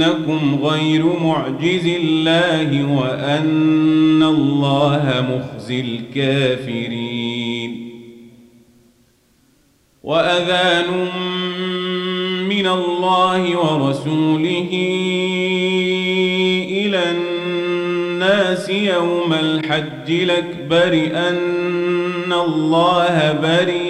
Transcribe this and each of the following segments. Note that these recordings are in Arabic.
أنكم غير معجز الله وأن الله مخزي الكافرين. وأذان من الله ورسوله إلى الناس يوم الحج الأكبر أن الله بريء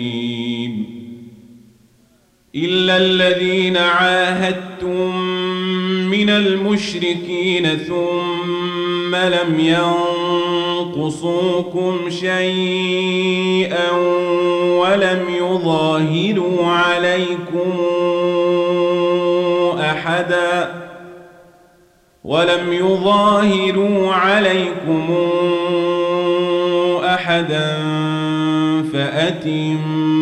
إلا الذين عاهدتم من المشركين ثم لم ينقصوكم شيئا ولم يظاهروا عليكم أحدا ولم يظاهروا عليكم أحدا فأتموا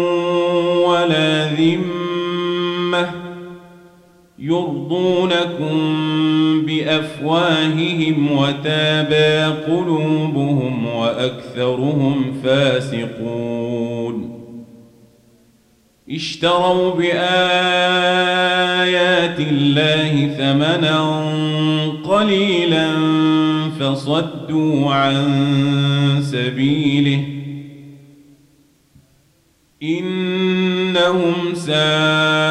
يرضونكم بأفواههم وتابى قلوبهم وأكثرهم فاسقون. اشتروا بآيات الله ثمنا قليلا فصدوا عن سبيله. إنهم ساء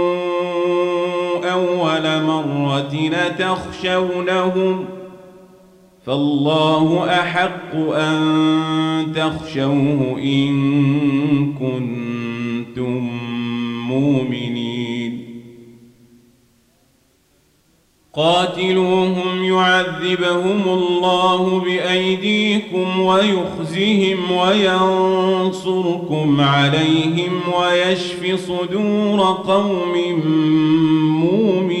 مرة تخشونهم فالله أحق أن تخشوه إن كنتم مؤمنين. قاتلوهم يعذبهم الله بأيديكم ويخزهم وينصركم عليهم ويشف صدور قوم مؤمنين.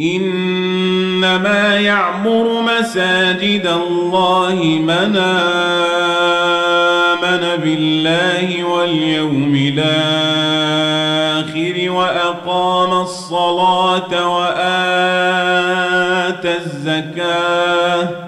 إنما يعمر مساجد الله من آمن بالله واليوم الآخر وأقام الصلاة وآتى الزكاة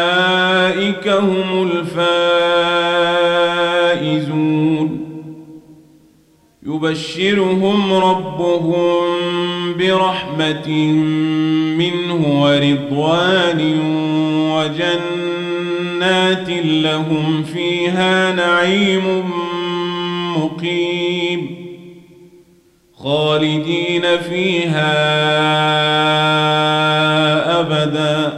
هم الفائزون يبشرهم ربهم برحمة منه ورضوان وجنات لهم فيها نعيم مقيم خالدين فيها أبدا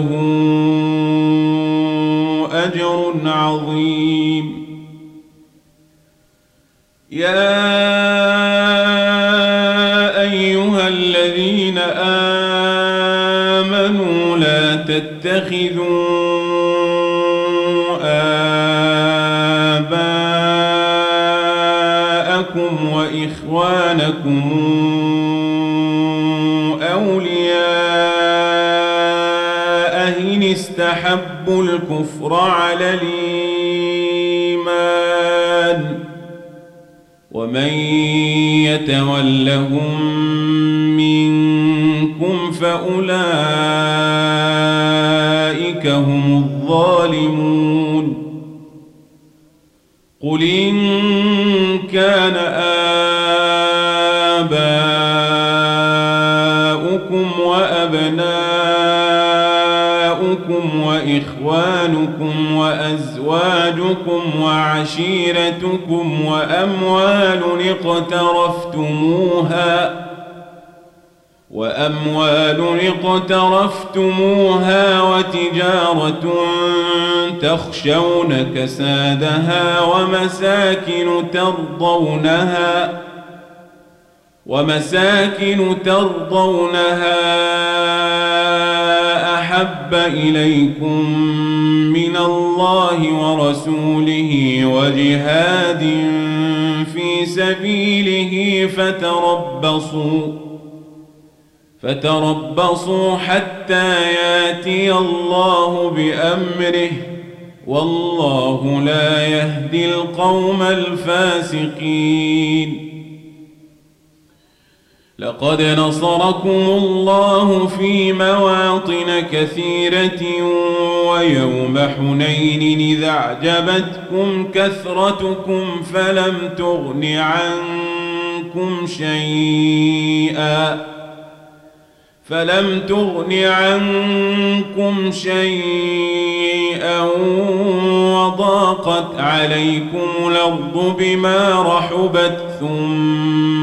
عنده أجر عظيم. يا أيها الذين آمنوا لا تتخذوا آباءكم وإخوانكم استحبوا الكفر على الإيمان ومن يتولهم منكم فأولئك هم الظالمون قل وإخوانكم وأزواجكم وعشيرتكم وأموال اقترفتموها وأموال اقترفتموها وتجارة تخشون كسادها ومساكن ترضونها ومساكن ترضونها أحب إليكم من الله ورسوله وجهاد في سبيله فتربصوا فتربصوا حتى ياتي الله بأمره والله لا يهدي القوم الفاسقين. لقد نصركم الله في مواطن كثيرة ويوم حنين إذا أعجبتكم كثرتكم فلم تغن عنكم شيئا فلم تغن عنكم شيئا وضاقت عليكم الأرض بما رحبت ثم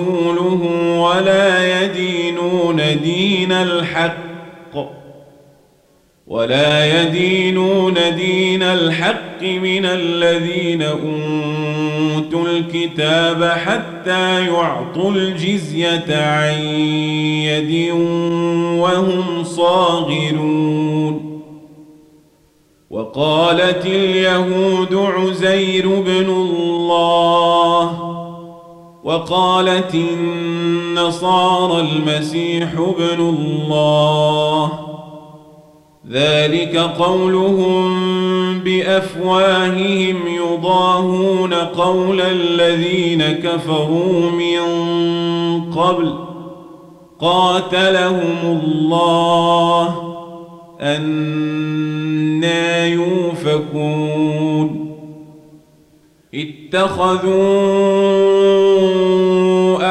ورسوله ولا يدينون دين الحق ولا يدينون دين الحق من الذين أوتوا الكتاب حتى يعطوا الجزية عن يد وهم صاغرون. وقالت اليهود عزير بن الله وقالت النصارى المسيح بن الله. ذلك قولهم بأفواههم يضاهون قول الذين كفروا من قبل. قاتلهم الله أنا يوفكون. اتخذوا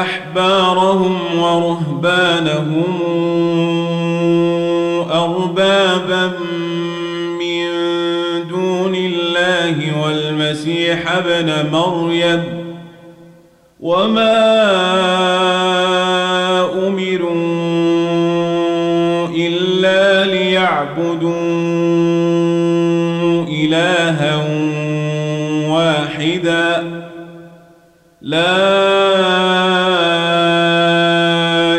أحبارهم ورهبانهم أربابا من دون الله والمسيح ابن مريم وما لا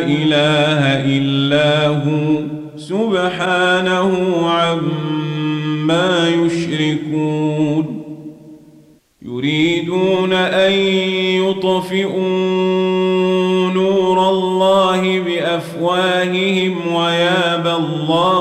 إله إلا هو. سبحانه عما يشركون. يريدون أن يطفئوا نور الله بأفواههم ويابى الله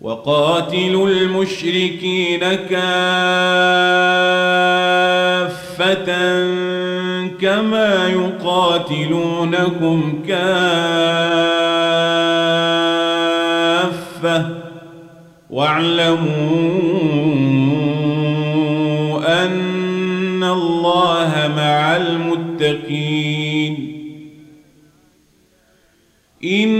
وقاتلوا المشركين كافة كما يقاتلونكم كافة واعلموا أن الله مع المتقين إنما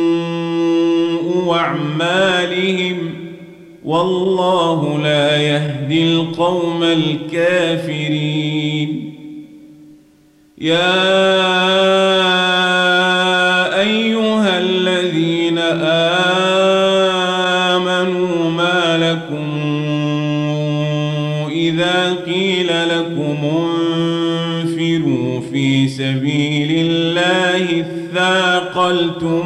أعمالهم والله لا يهدي القوم الكافرين. يا أيها الذين آمنوا ما لكم إذا قيل لكم انفروا في سبيل الله اثاقلتم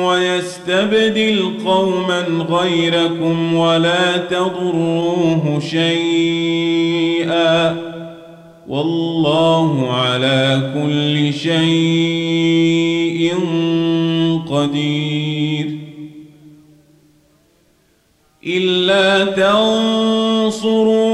ويستبدل قوما غيركم ولا تضروه شيئا والله على كل شيء قدير إلا تنصروه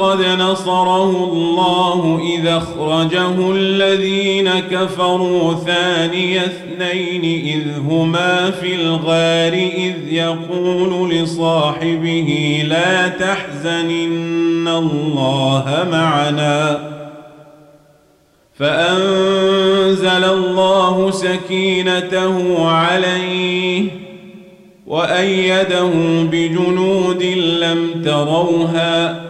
فقد نصره الله إذا أخرجه الذين كفروا ثاني اثنين إذ هما في الغار إذ يقول لصاحبه لا تحزن إن الله معنا. فأنزل الله سكينته عليه وأيده بجنود لم تروها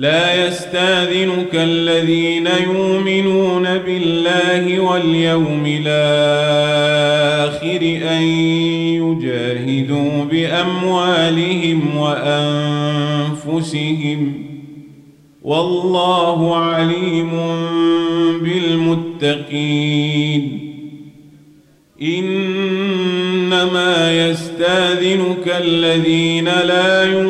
لا يستاذنك الذين يؤمنون بالله واليوم الآخر أن يجاهدوا بأموالهم وأنفسهم والله عليم بالمتقين. إنما يستاذنك الذين لا يؤمنون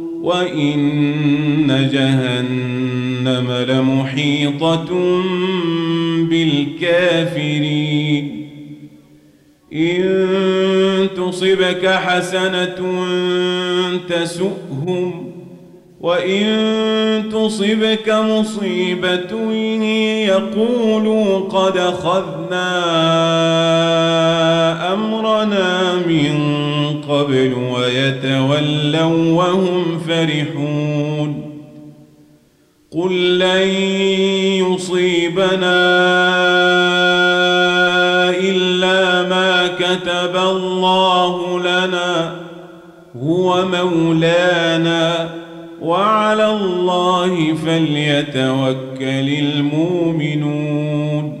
وإن جهنم لمحيطة بالكافرين إن تصبك حسنة تسؤهم وإن تصبك مصيبة يقولوا قد أخذنا أمرنا من قبل ويتولوا وهم فرحون. قل لن يصيبنا إلا ما كتب الله لنا. هو مولانا وعلى الله فليتوكل المؤمنون.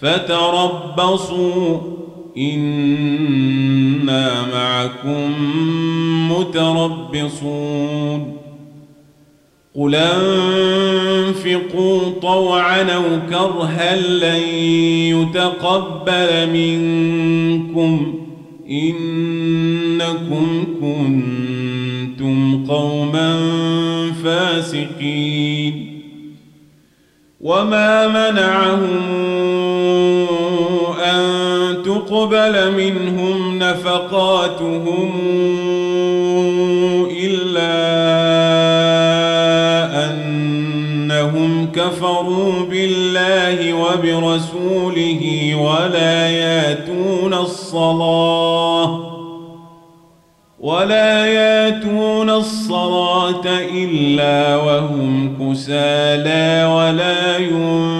فتربصوا. إنا معكم متربصون. قل أنفقوا طوعا أو كرها لن يتقبل منكم. إنكم كنتم قوما فاسقين. وما منعهم تقبل منهم نفقاتهم إلا أنهم كفروا بالله وبرسوله ولا ياتون الصلاة ولا ياتون الصلاة إلا وهم كسالى ولا ينفقون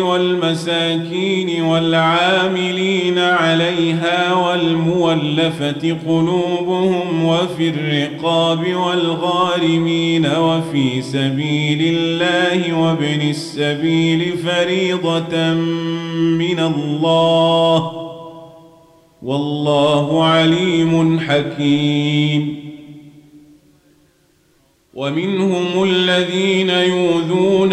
والمساكين والعاملين عليها والمولفة قلوبهم وفي الرقاب والغارمين وفي سبيل الله وابن السبيل فريضة من الله والله عليم حكيم. ومنهم الذين يؤذون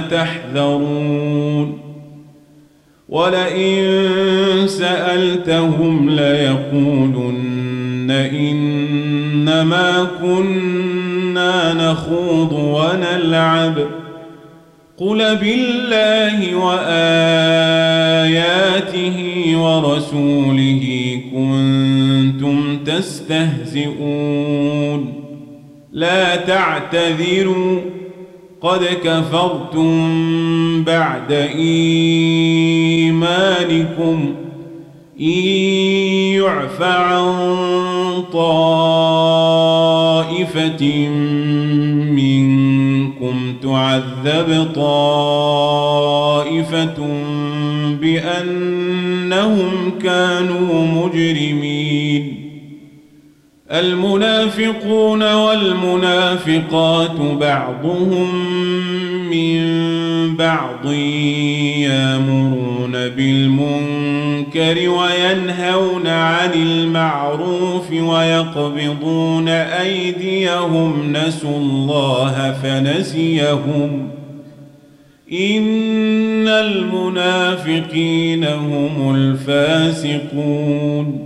تحذرون ولئن سألتهم ليقولن إنما كنا نخوض ونلعب قل بالله وآياته ورسوله كنتم تستهزئون لا تعتذروا قد كفرتم بعد إيمانكم إن يعف عن طائفة منكم تعذب طائفة بأنهم كانوا مجرمين. المنافقون والمنافقات بعضهم من بعض يامرون بالمنكر وينهون عن المعروف ويقبضون أيديهم نسوا الله فنسيهم. إن المنافقين هم الفاسقون.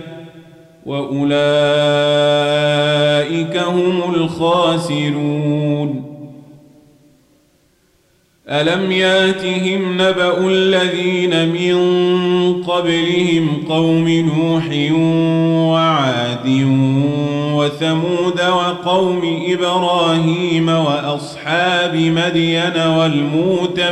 وأولئك هم الخاسرون. ألم يأتهم نبأ الذين من قبلهم قوم نوح وعاد وثمود وقوم إبراهيم وأصحاب مدين والمؤتفكات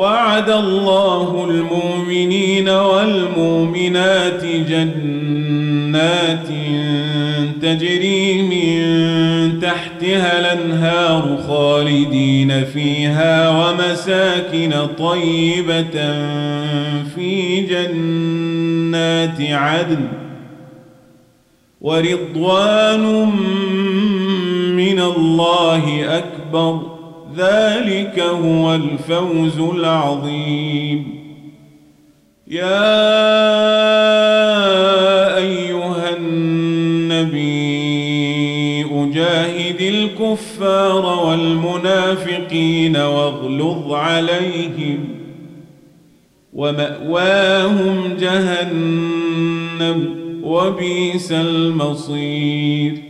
وعد الله المؤمنين والمؤمنات جنات تجري من تحتها الأنهار خالدين فيها ومساكن طيبة في جنات عدن ورضوان من الله أكبر ذلك هو الفوز العظيم. يا أيها النبي أجاهد الكفار والمنافقين واغلظ عليهم ومأواهم جهنم وبئس المصير.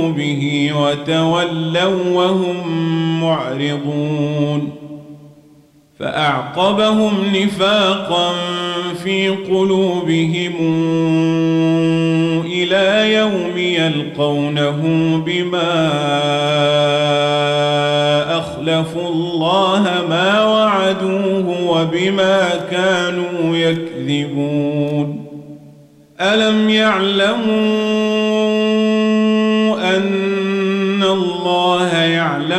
به وتولوا وهم معرضون. فأعقبهم نفاقا في قلوبهم إلى يوم يلقونه بما أخلفوا الله ما وعدوه وبما كانوا يكذبون. ألم يعلمون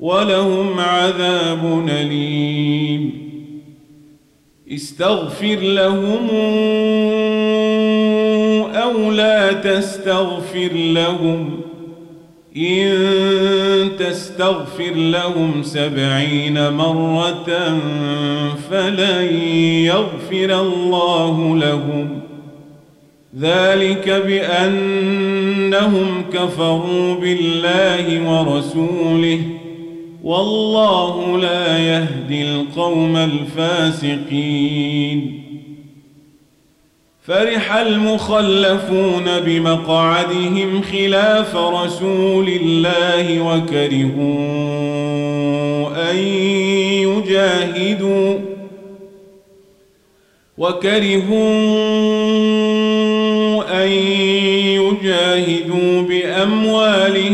ولهم عذاب أليم. استغفر لهم أو لا تستغفر لهم. إن تستغفر لهم سبعين مرة فلن يغفر الله لهم. ذلك بأنهم كفروا بالله ورسوله. والله لا يهدي القوم الفاسقين. فرح المخلفون بمقعدهم خلاف رسول الله وكرهوا أن يجاهدوا وكرهوا أن يجاهدوا بأموالهم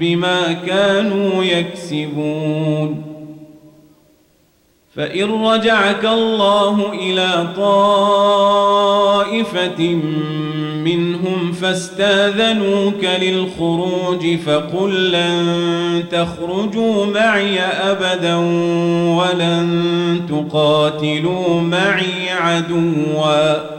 بما كانوا يكسبون. فإن رجعك الله إلى طائفة منهم فاستأذنوك للخروج فقل لن تخرجوا معي أبدا ولن تقاتلوا معي عدوا.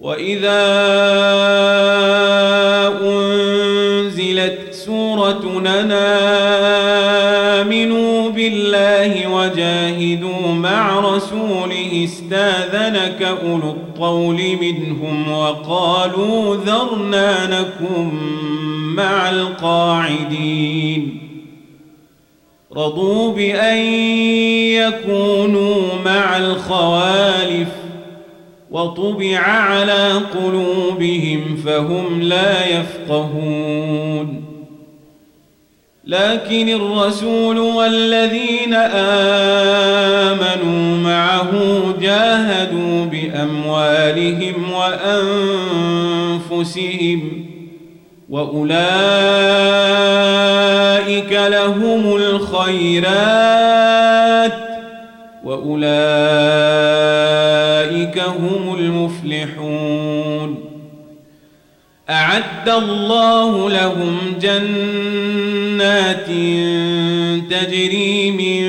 وإذا أنزلت سورة آمنوا بالله وجاهدوا مع رسوله استاذنك أولو الطول منهم وقالوا ذرنا نكن مع القاعدين رضوا بأن يكونوا مع الخوالف وطبع على قلوبهم فهم لا يفقهون. لكن الرسول والذين آمنوا معه جاهدوا بأموالهم وأنفسهم وأولئك لهم الخيرات وأولئك هم المفلحون أعد الله لهم جنات تجري من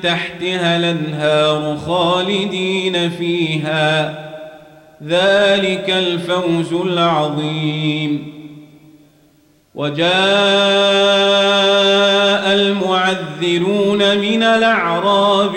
تحتها الأنهار خالدين فيها. ذلك الفوز العظيم. وجاء المعذرون من الأعراب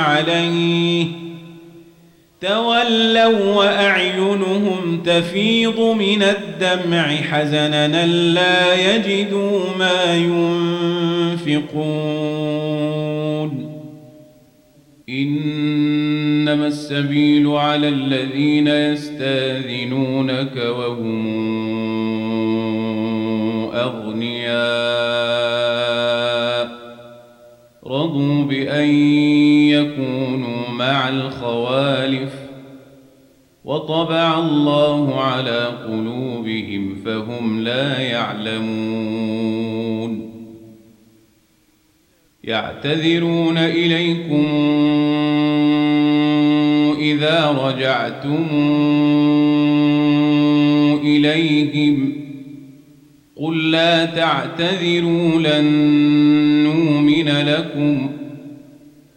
عليه. تولوا وأعينهم تفيض من الدمع حزنا لا يجدوا ما ينفقون. إنما السبيل على الذين يستاذنونك وهم أغنياء. رضوا بأن يكونوا مع الخوالف وطبع الله على قلوبهم فهم لا يعلمون. يعتذرون إليكم إذا رجعتم إليهم. قل لا تعتذروا لن نؤمن لكم.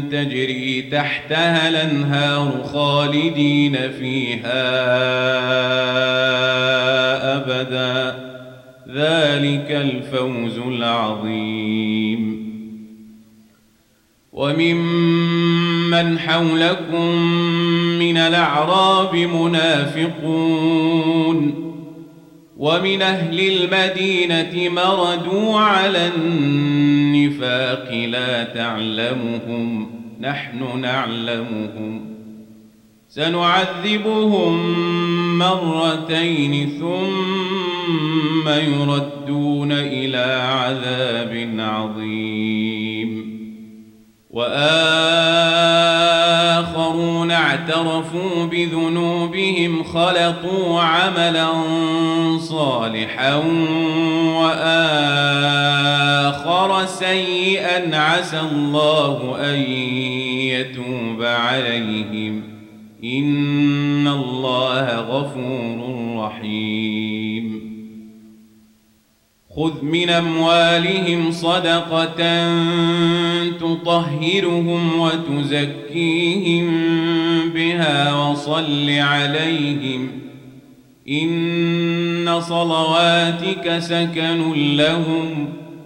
تجري تحتها الأنهار خالدين فيها أبدا. ذلك الفوز العظيم. وممن حولكم من الأعراب منافقون. ومن أهل المدينة مردوا على النفاق لا تعلمهم نحن نعلمهم. سنعذبهم مرتين ثم يردون إلى عذاب عظيم. وآخرون اعترفوا بذنوبهم خلطوا عملا صالحا وآخر سيئا عسى الله أن يتوب عليهم. إن الله غفور رحيم. خذ من أموالهم صدقة تطهرهم وتزكيهم بها وصل عليهم. إن صلواتك سكن لهم.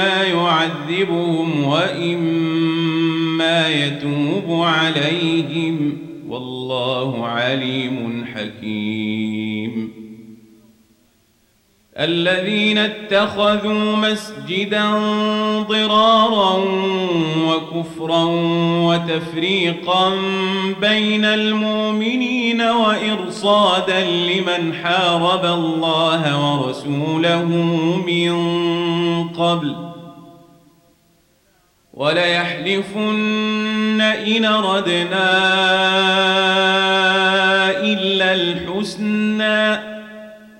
إما يعذبهم وإما يتوب عليهم والله عليم حكيم الذين اتخذوا مسجدا ضرارا وكفرا وتفريقا بين المؤمنين وإرصادا لمن حارب الله ورسوله من قبل وليحلفن إن ردنا إلا الحسنى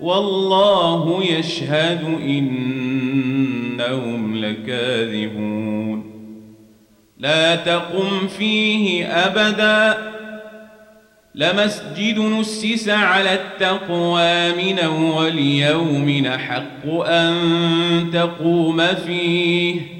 والله يشهد إنهم لكاذبون. لا تقم فيه أبدا. لمسجد نسس على التقوى من أول يوم حق أن تقوم فيه.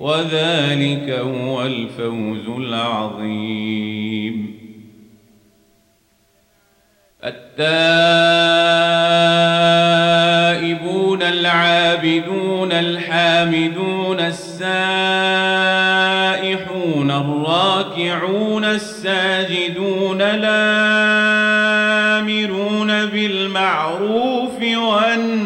وذلك هو الفوز العظيم. التائبون العابدون الحامدون السائحون الراكعون الساجدون الآمرون بالمعروف والناهون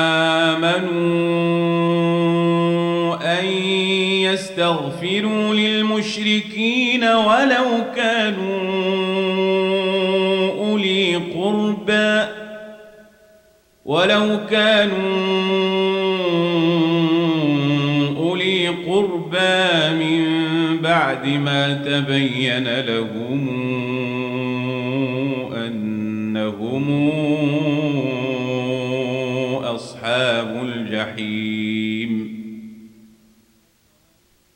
يستغفروا للمشركين ولو كانوا أولي قربى ولو كانوا أولي قربى من بعد ما تبين لهم أنهم أصحاب الجحيم.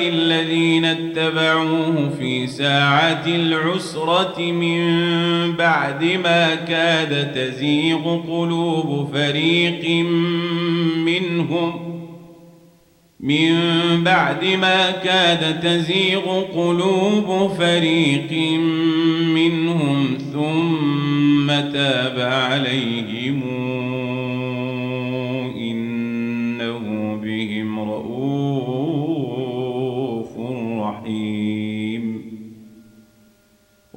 الذين اتبعوه في ساعة العسرة من بعد ما كاد تزيغ قلوب فريق منهم من بعد ما كاد تزيغ قلوب فريق منهم ثم تاب عليهم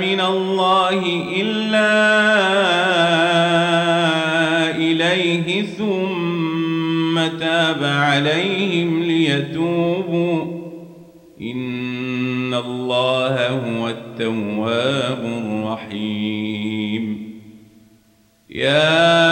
من الله إلا إليه ثم تاب عليهم ليتوبوا. إن الله هو التواب الرحيم. يا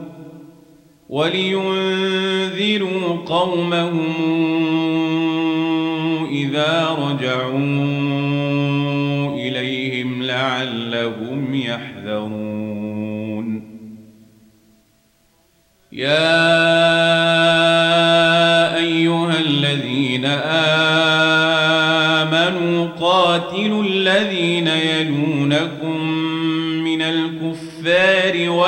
ولينذروا قومهم إذا رجعوا إليهم لعلهم يحذرون. يا أيها الذين آمنوا قاتلوا الذين يلونكم